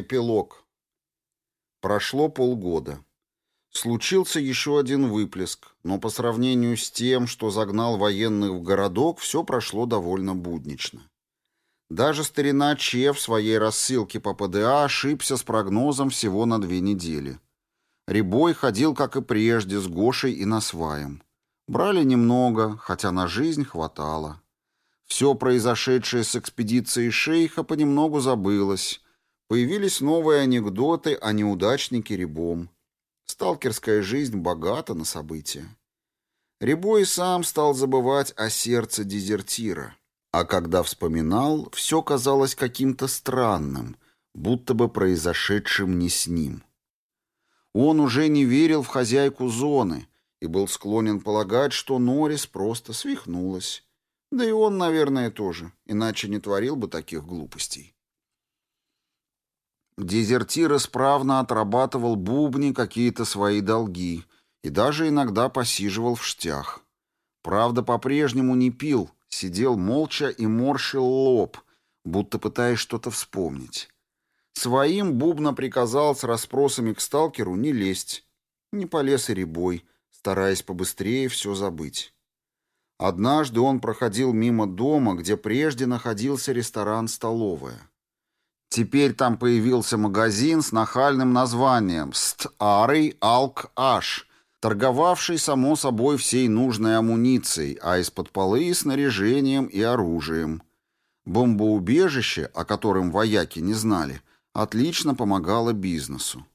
Эпилог. Прошло полгода. Случился еще один выплеск, но по сравнению с тем, что загнал военных в городок, все прошло довольно буднично. Даже старина Че в своей рассылке по ПДА ошибся с прогнозом всего на две недели. Рябой ходил, как и прежде, с Гошей и Насваем. Брали немного, хотя на жизнь хватало. Все произошедшее с экспедицией шейха понемногу забылось. Появились новые анекдоты о неудачнике Рябом. Сталкерская жизнь богата на события. Рябой сам стал забывать о сердце дезертира. А когда вспоминал, все казалось каким-то странным, будто бы произошедшим не с ним. Он уже не верил в хозяйку зоны и был склонен полагать, что Норрис просто свихнулась. Да и он, наверное, тоже, иначе не творил бы таких глупостей. Дезертир исправно отрабатывал бубни какие-то свои долги и даже иногда посиживал в штях. Правда, по-прежнему не пил, сидел молча и морщил лоб, будто пытаясь что-то вспомнить. Своим Бубна приказал с расспросами к сталкеру не лезть. Не полез и ребой, стараясь побыстрее все забыть. Однажды он проходил мимо дома, где прежде находился ресторан-столовая. Теперь там появился магазин с нахальным названием «Ст-Арый Алк-Аш», торговавший, само собой, всей нужной амуницией, а из-под полы — снаряжением и оружием. Бомбоубежище, о котором вояки не знали, отлично помогало бизнесу.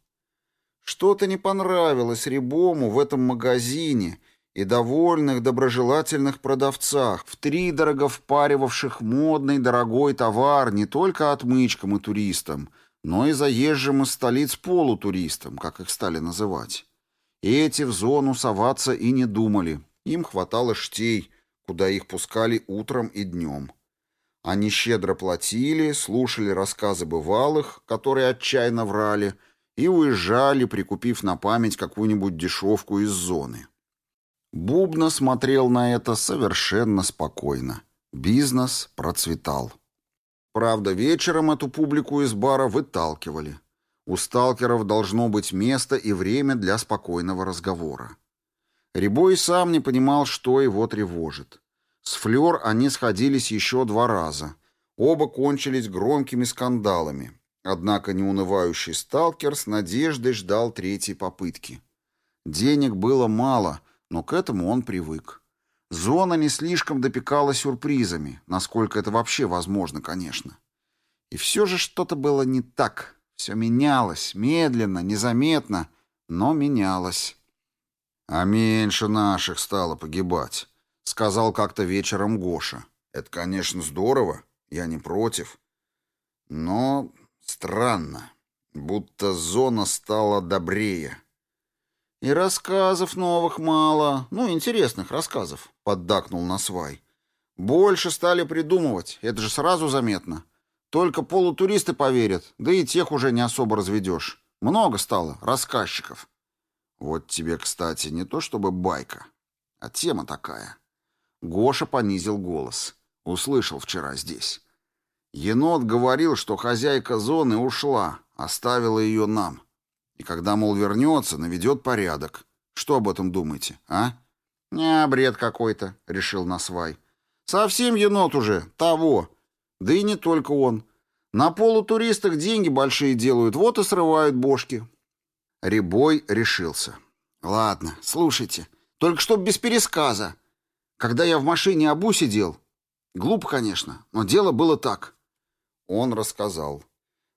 Что-то не понравилось Рябому в этом магазине — и довольных, доброжелательных продавцах, втридорого впаривавших модный дорогой товар не только отмычкам и туристам, но и заезжим из столиц полутуристам, как их стали называть. И эти в зону соваться и не думали, им хватало штей, куда их пускали утром и днем. Они щедро платили, слушали рассказы бывалых, которые отчаянно врали, и уезжали, прикупив на память какую-нибудь дешевку из зоны. Бубна смотрел на это совершенно спокойно. Бизнес процветал. Правда, вечером эту публику из бара выталкивали. У сталкеров должно быть место и время для спокойного разговора. Рябой сам не понимал, что его тревожит. С Флёр они сходились еще два раза. Оба кончились громкими скандалами. Однако неунывающий сталкер с надеждой ждал третьей попытки. Денег было мало — но к этому он привык. Зона не слишком допекала сюрпризами, насколько это вообще возможно, конечно. И все же что-то было не так. Все менялось, медленно, незаметно, но менялось. «А меньше наших стало погибать», — сказал как-то вечером Гоша. «Это, конечно, здорово, я не против. Но странно, будто зона стала добрее». «И рассказов новых мало. Ну, интересных рассказов», — поддакнул Насвай. «Больше стали придумывать, это же сразу заметно. Только полутуристы поверят, да и тех уже не особо разведешь. Много стало рассказчиков». «Вот тебе, кстати, не то чтобы байка, а тема такая». Гоша понизил голос. Услышал вчера здесь. Енот говорил, что хозяйка зоны ушла, оставила ее нам. И когда, мол, вернется, наведет порядок. Что об этом думаете, а? Не, бред какой-то, решил Насвай. Совсем енот уже, того. Да и не только он. На полутуристах деньги большие делают, вот и срывают бошки. Рябой решился. Ладно, слушайте, только чтоб без пересказа. Когда я в машине Абу сидел... Глупо, конечно, но дело было так. Он рассказал.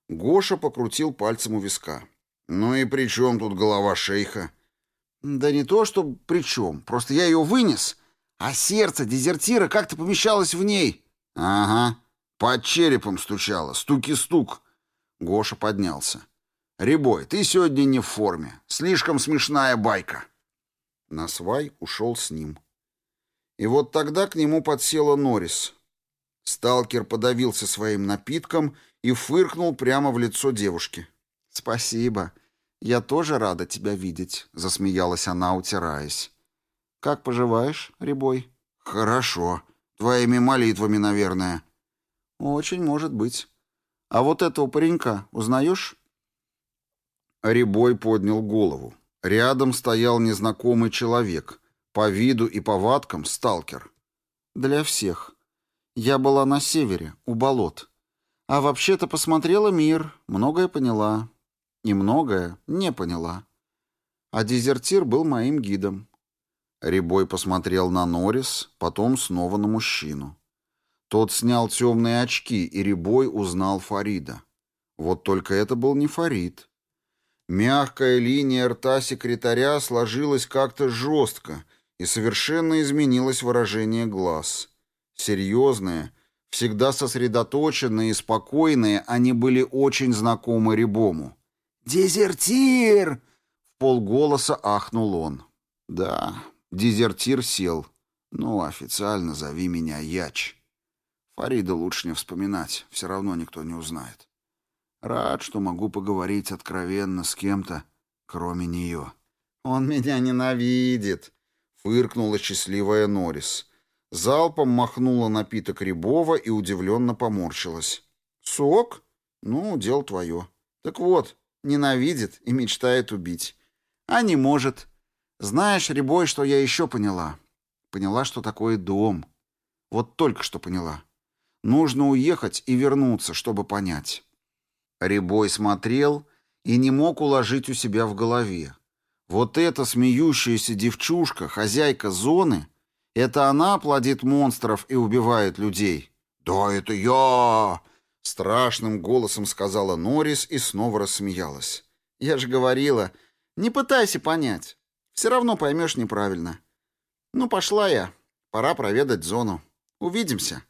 Гоша покрутил пальцем у виска. «Ну и при чем тут голова шейха?» «Да не то, что при чем. Просто я ее вынес, а сердце дезертира как-то помещалось в ней». «Ага, под черепом стучало, стуки-стук». Гоша поднялся. «Рябой, ты сегодня не в форме. Слишком смешная байка». Насвай ушел с ним. И вот тогда к нему подсела Норрис. Сталкер подавился своим напитком и фыркнул прямо в лицо девушки. «Спасибо. Я тоже рада тебя видеть», — засмеялась она, утираясь. «Как поживаешь, Рябой?» «Хорошо. Твоими молитвами, наверное». «Очень может быть. А вот этого паренька узнаешь?» Рябой поднял голову. Рядом стоял незнакомый человек. По виду и повадкам сталкер. «Для всех. Я была на севере, у болот. А вообще-то посмотрела мир, многое поняла. И многое не поняла. А дезертир был моим гидом. Рябой посмотрел на Норрис, потом снова на мужчину. Тот снял темные очки, и Рябой узнал Фарида. Вот только это был не Фарид. Мягкая линия рта секретаря сложилась как-то жестко, и совершенно изменилось выражение глаз. Серьезные, всегда сосредоточенные и спокойные, они были очень знакомы Рябому. «Дезертир!» — в полголоса ахнул он. «Да, Дезертир сел. Ну, официально зови меня Яч. Фарида лучше не вспоминать, все равно никто не узнает. Рад, что могу поговорить откровенно с кем-то, кроме нее. Он меня ненавидит, фыркнула счастливая Норрис. Залпом махнула напиток Рябова и удивленно поморщилась. «Сок? Ну, дело твое. Так вот, ненавидит и мечтает убить. А не может. Знаешь, Рябой, что я еще поняла? Поняла, что такое дом. Вот только что поняла. Нужно уехать и вернуться, чтобы понять. Рябой смотрел и не мог уложить у себя в голове. Вот эта смеющаяся девчушка, хозяйка зоны, это она плодит монстров и убивает людей. «Да это я!» — страшным голосом сказала Норрис и снова рассмеялась. «Я же говорила, не пытайся понять. Все равно поймешь неправильно. Ну, пошла я. Пора проведать зону. Увидимся.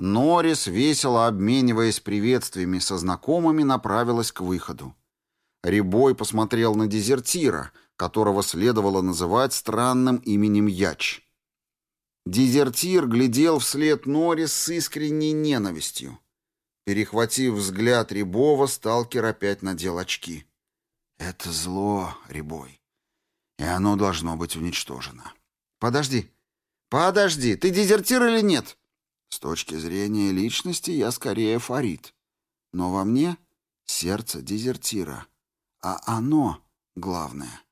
Норрис, весело обмениваясь приветствиями со знакомыми, направилась к выходу. Рябой посмотрел на дезертира, которого следовало называть странным именем Яч. Дезертир глядел вслед Норрис с искренней ненавистью. Перехватив взгляд Рябова, сталкер опять надел очки. «Это зло, Рябой и оно должно быть уничтожено. Подожди. Подожди, ты дезертир или нет? С точки зрения личности я скорее фарид. Но во мне сердце дезертира. А оно главное.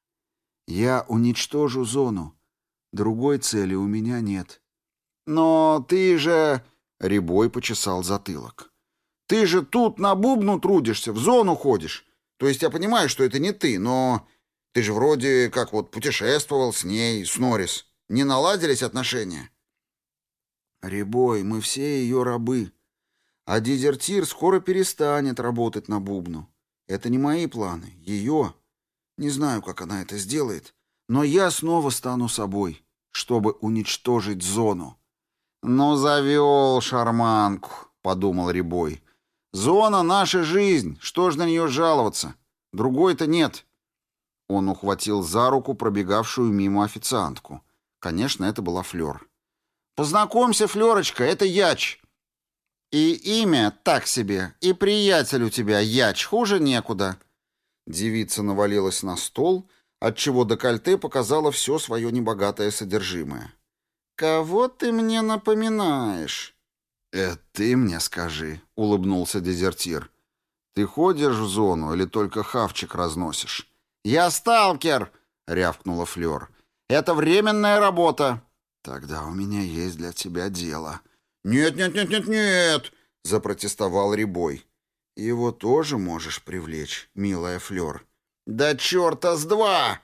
Я уничтожу зону. Другой цели у меня нет. Но ты же... Рябой почесал затылок. Ты же тут на бубну трудишься, в зону ходишь. То есть я понимаю, что это не ты, но ты же вроде как вот путешествовал с ней, с Норрис. Не наладились отношения?» «Рябой, мы все ее рабы. А дезертир скоро перестанет работать на бубну. Это не мои планы, ее. Не знаю, как она это сделает, но я снова стану собой, чтобы уничтожить зону». «Ну, завел шарманку», — подумал Рябой. «Зона — наша жизнь, что ж на нее жаловаться? Другой-то нет». Он ухватил за руку пробегавшую мимо официантку. Конечно, это была Флёр. «Познакомься, Флёрочка, это Яч». «И имя так себе, и приятель у тебя, Яч, хуже некуда». Девица навалилась на стол, отчего декольте показало все свое небогатое содержимое. «Кого ты мне напоминаешь?» «Это ты мне скажи», — улыбнулся дезертир. «Ты ходишь в зону или только хавчик разносишь?» «Я сталкер!» — рявкнула Флёр. «Это временная работа!» «Тогда у меня есть для тебя дело». «Нет-нет-нет-нет-нет!» — запротестовал Рябой. «Его тоже можешь привлечь, милая Флёр». «Да чёрта с два!»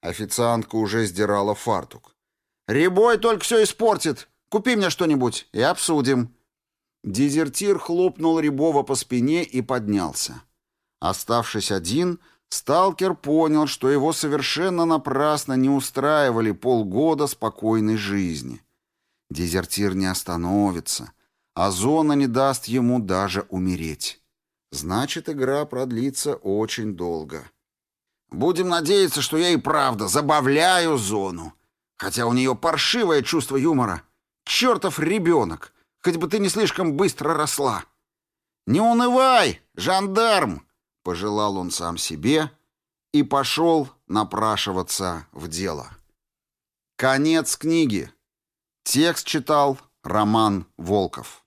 Официантка уже сдирала фартук. «Рябой только все испортит. Купи мне что-нибудь и обсудим». Дезертир хлопнул Рябова по спине и поднялся. Оставшись один, Сталкер понял, что его совершенно напрасно не устраивали полгода спокойной жизни. Дезертир не остановится, а зона не даст ему даже умереть. Значит, игра продлится очень долго. Будем надеяться, что я и правда забавляю зону. Хотя у нее паршивое чувство юмора. Чертов ребенок! Хоть бы ты не слишком быстро росла. «Не унывай, жандарм!» — пожелал он сам себе и пошел напрашиваться в дело. Конец книги. Текст читал Роман Волков.